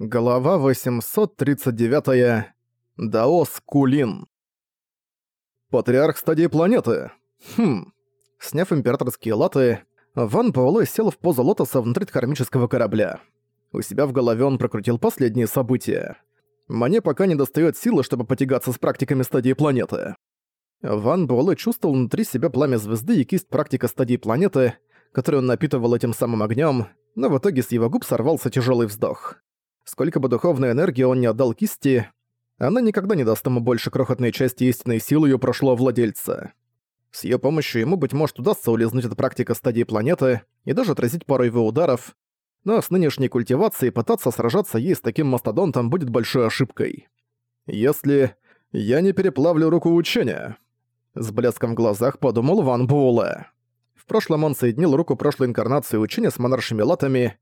Глава 839. Даос Кулин. Патриарх стадии планеты. Хм. Сняв императорские латы, Ван Паоле сел в позу лотоса внутри кармического корабля. У себя в голове он прокрутил последние события. Мне пока не достает силы, чтобы потягаться с практиками стадии планеты. Ван Буэлэ чувствовал внутри себя пламя звезды и кисть практика стадии планеты, которую он напитывал этим самым огнем, но в итоге с его губ сорвался тяжелый вздох. Сколько бы духовной энергии он не отдал кисти, она никогда не даст ему больше крохотной части истинной силы ее прошлого владельца. С ее помощью ему, быть может, удастся улизнуть от практика стадии планеты и даже отразить пару его ударов, но с нынешней культивацией пытаться сражаться ей с таким мастодонтом будет большой ошибкой. Если я не переплавлю руку учения, с блеском в глазах подумал Ван Буэлэ. В прошлом он соединил руку прошлой инкарнации учения с монаршими латами,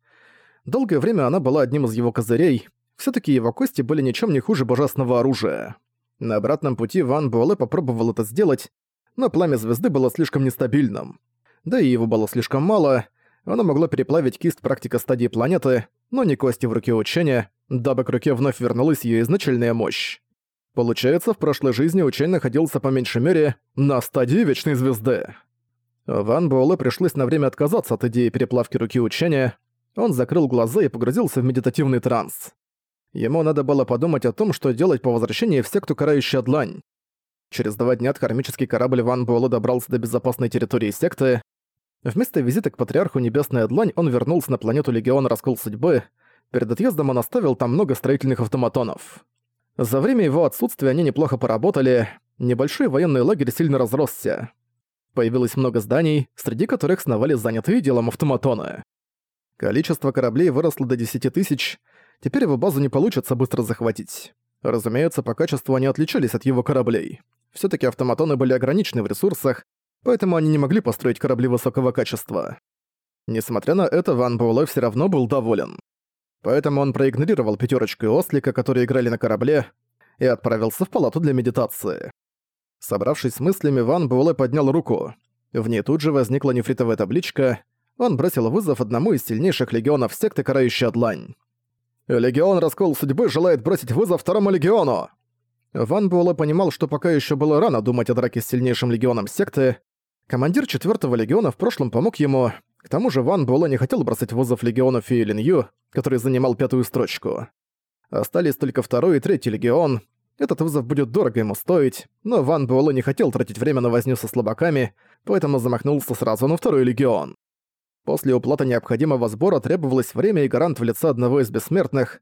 Долгое время она была одним из его козырей, все таки его кости были ничем не хуже божественного оружия. На обратном пути Ван Буэлэ попробовал это сделать, но пламя звезды было слишком нестабильным. Да и его было слишком мало, оно могло переплавить кисть практика стадии планеты, но не кости в руке учения, дабы к руке вновь вернулась ее изначальная мощь. Получается, в прошлой жизни учень находился по меньшей мере на стадии Вечной Звезды. Ван Буэлэ пришлось на время отказаться от идеи переплавки руки учения, он закрыл глаза и погрузился в медитативный транс. Ему надо было подумать о том, что делать по возвращении в секту Карающая Длань. Через два дня кармический корабль Ван Буэлэ добрался до безопасной территории секты. Вместо визита к Патриарху Небесная Длань он вернулся на планету Легиона Раскол Судьбы. Перед отъездом он оставил там много строительных автоматонов. За время его отсутствия они неплохо поработали, небольшой военный лагерь сильно разросся. Появилось много зданий, среди которых сновали занятые делом автоматоны. Количество кораблей выросло до 10 тысяч, теперь его базу не получится быстро захватить. Разумеется, по качеству они отличались от его кораблей. все таки автоматоны были ограничены в ресурсах, поэтому они не могли построить корабли высокого качества. Несмотря на это, Ван Буэлэ всё равно был доволен. Поэтому он проигнорировал пятерочку и ослика, которые играли на корабле, и отправился в палату для медитации. Собравшись с мыслями, Ван Буэлэ поднял руку. В ней тут же возникла нефритовая табличка — он бросил вызов одному из сильнейших легионов секты Карающая Длань. «Легион Раскол Судьбы желает бросить вызов второму легиону!» Ван Буэлэ понимал, что пока еще было рано думать о драке с сильнейшим легионом секты. Командир четвертого легиона в прошлом помог ему. К тому же Ван Буэлэ не хотел бросать вызов легиону Фи Ю, который занимал пятую строчку. Остались только второй и третий легион. Этот вызов будет дорого ему стоить, но Ван Буэлэ не хотел тратить время на возню со слабаками, поэтому замахнулся сразу на второй легион. После уплаты необходимого сбора требовалось время и гарант в лице одного из бессмертных.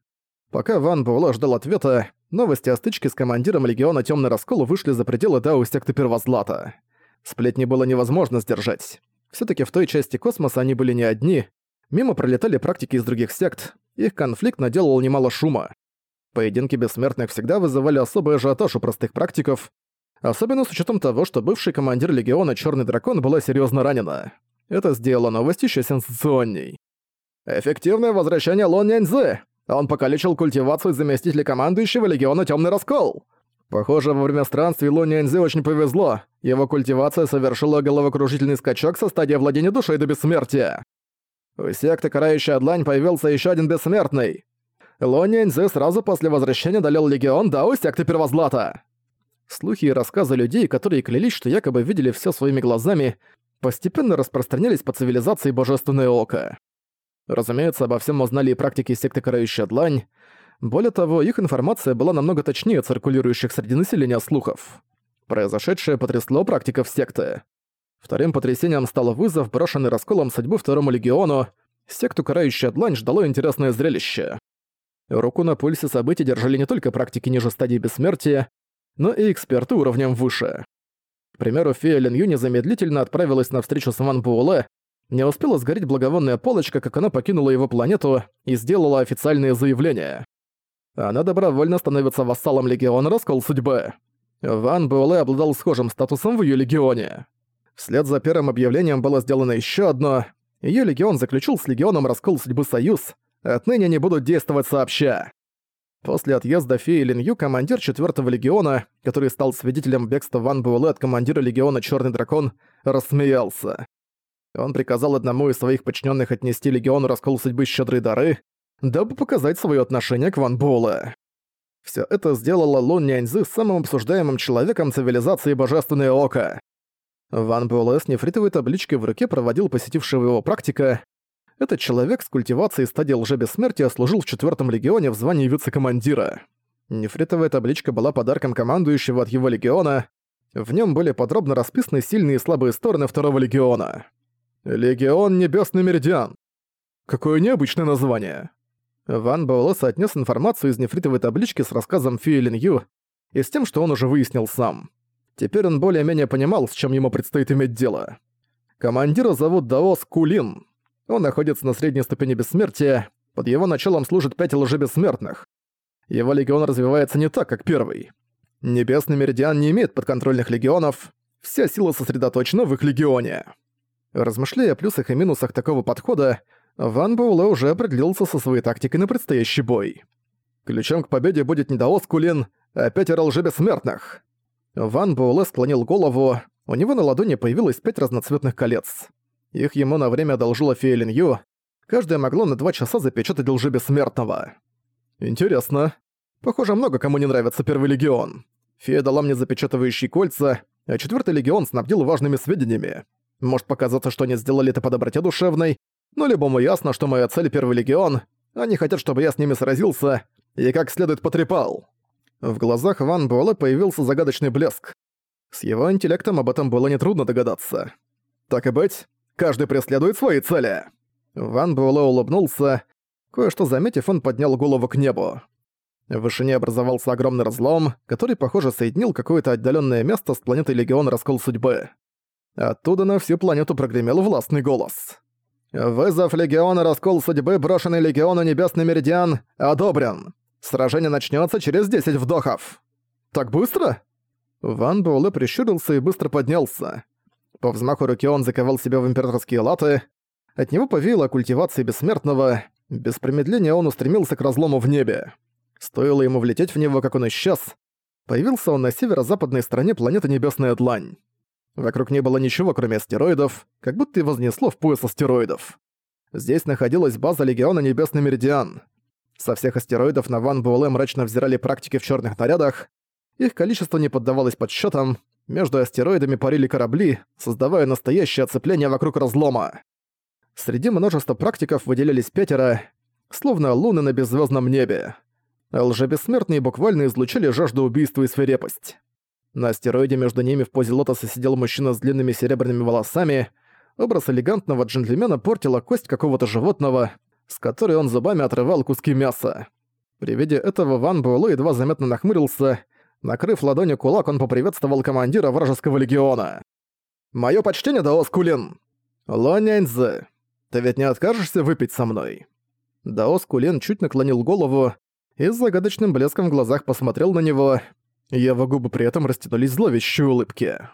Пока Ван Буэлэ ждал ответа, новости о стычке с командиром Легиона Тёмный Раскол вышли за пределы Дао секты Первозлата. Сплетни было невозможно сдержать. все таки в той части космоса они были не одни. Мимо пролетали практики из других сект, их конфликт наделал немало шума. Поединки бессмертных всегда вызывали особый ажиотаж у простых практиков, особенно с учетом того, что бывший командир Легиона Черный Дракон была серьезно ранена. Это сделало новость еще сенсационней. Эффективное возвращение Лон Няньзы! Он покалечил культивацию заместителя командующего Легиона Темный Раскол! Похоже, во время странствий Лон Няньзы очень повезло. Его культивация совершила головокружительный скачок со стадии владения душой до бессмертия. У секты Карающая Длань появился еще один бессмертный. Лон Няньзы сразу после возвращения долел Легион Дао секты Первозлата. Слухи и рассказы людей, которые клялись, что якобы видели все своими глазами, постепенно распространялись по цивилизации Божественное Око. Разумеется, обо всем узнали и практики секты Карающая Длань. Более того, их информация была намного точнее циркулирующих среди населения слухов. Произошедшее потрясло практиков секты. Вторым потрясением стал вызов, брошенный расколом судьбы Второму Легиону. Секту Карающая Длань ждало интересное зрелище. Руку на пульсе событий держали не только практики ниже стадии бессмертия, но и эксперты уровнем выше. К примеру, фея Лин Ю незамедлительно отправилась на встречу с Ван Буэлэ, не успела сгореть благовонная полочка, как она покинула его планету и сделала официальные заявления. Она добровольно становится вассалом Легиона Раскол Судьбы. Ван Буэлэ обладал схожим статусом в ее Легионе. Вслед за первым объявлением было сделано еще одно. Ее Легион заключил с Легионом Раскол Судьбы союз. Отныне они будут действовать сообща. После отъезда феи Линью командир 4-го легиона, который стал свидетелем бегства Ван Буэлэ от командира легиона Черный Дракон, рассмеялся. Он приказал одному из своих подчиненных отнести легиону раскол судьбы щедрые дары. дабы показать свое отношение к Ван Буэлэ. Все это сделало Лун Няньзы самым обсуждаемым человеком цивилизации Божественное Око. Ван Буэлэ с нефритовой табличкой в руке проводил посетившего его практика. Этот человек с культивацией стадии лжебессмертия служил в четвертом легионе в звании вице-командира. Нефритовая табличка была подарком командующего от его легиона. В нем были подробно расписаны сильные и слабые стороны второго легиона. «Легион Небесный Меридиан». Какое необычное название. Ван Баоло отнес информацию из нефритовой таблички с рассказом Фи Лин Ю и с тем, что он уже выяснил сам. Теперь он более-менее понимал, с чем ему предстоит иметь дело. Командира зовут Даос Кулин. Он находится на средней ступени бессмертия, под его началом служат пять лжебессмертных. Его легион развивается не так, как первый. Небесный Меридиан не имеет подконтрольных легионов, вся сила сосредоточена в их легионе. Размышляя о плюсах и минусах такого подхода, Ван Боуле уже определился со своей тактикой на предстоящий бой. Ключом к победе будет не Даос Кулин, а пятеро лжебессмертных. Ван Боуле склонил голову, у него на ладони появилось пять разноцветных колец. Их ему на время одолжила фея Лин Ю, каждое могло на два часа запечатать лжебессмертного. Интересно. Похоже, много кому не нравится Первый Легион. Фея дала мне запечатывающие кольца, а Четвертый Легион снабдил важными сведениями. Может показаться, что они сделали это по доброте душевной, но любому ясно, что моя цель — Первый Легион. Они хотят, чтобы я с ними сразился и как следует потрепал. В глазах Ван Буэлэ появился загадочный блеск. С его интеллектом об этом было нетрудно догадаться. Так и быть, каждый преследует свои цели. Ван Буэлэ улыбнулся. Кое-что заметив, он поднял голову к небу. В вышине образовался огромный разлом, который, похоже, соединил какое-то отдаленное место с планетой Легион Раскол Судьбы. Оттуда на всю планету прогремел властный голос. Вызов Легиона Раскол Судьбы, брошенный Легиону Небесный Меридиан, одобрен. Сражение начнется через 10 вдохов. Так быстро? Ван Буэлэ прищурился и быстро поднялся. По взмаху руки он заковал себя в императорские латы. От него повеяло культивации бессмертного. Без промедления он устремился к разлому в небе. Стоило ему влететь в него, как он исчез. Появился он на северо-западной стороне планеты Небесная Длань. Вокруг не было ничего, кроме астероидов, как будто и вознесло в пояс астероидов. Здесь находилась база Легиона Небесный Меридиан. Со всех астероидов на Ван Буэлэ мрачно взирали практики в черных нарядах. Их количество не поддавалось подсчетам. Между астероидами парили корабли, создавая настоящее оцепление вокруг разлома. Среди множества практиков выделялись пятеро, словно луны на беззвездном небе. Лжебессмертные буквально излучали жажду убийства и свирепость. На астероиде между ними в позе лотоса сидел мужчина с длинными серебряными волосами. Образ элегантного джентльмена портила кость какого-то животного, с которой он зубами отрывал куски мяса. При виде этого Ван Буэлло едва заметно нахмурился. Накрыв ладонью кулак, он поприветствовал командира вражеского легиона. «Моё почтение, Даос Кулин!» «Ло Няньзы, ты ведь не откажешься выпить со мной?» Даос Кулин чуть наклонил голову и с загадочным блеском в глазах посмотрел на него, его губы при этом растянулись зловещей улыбке.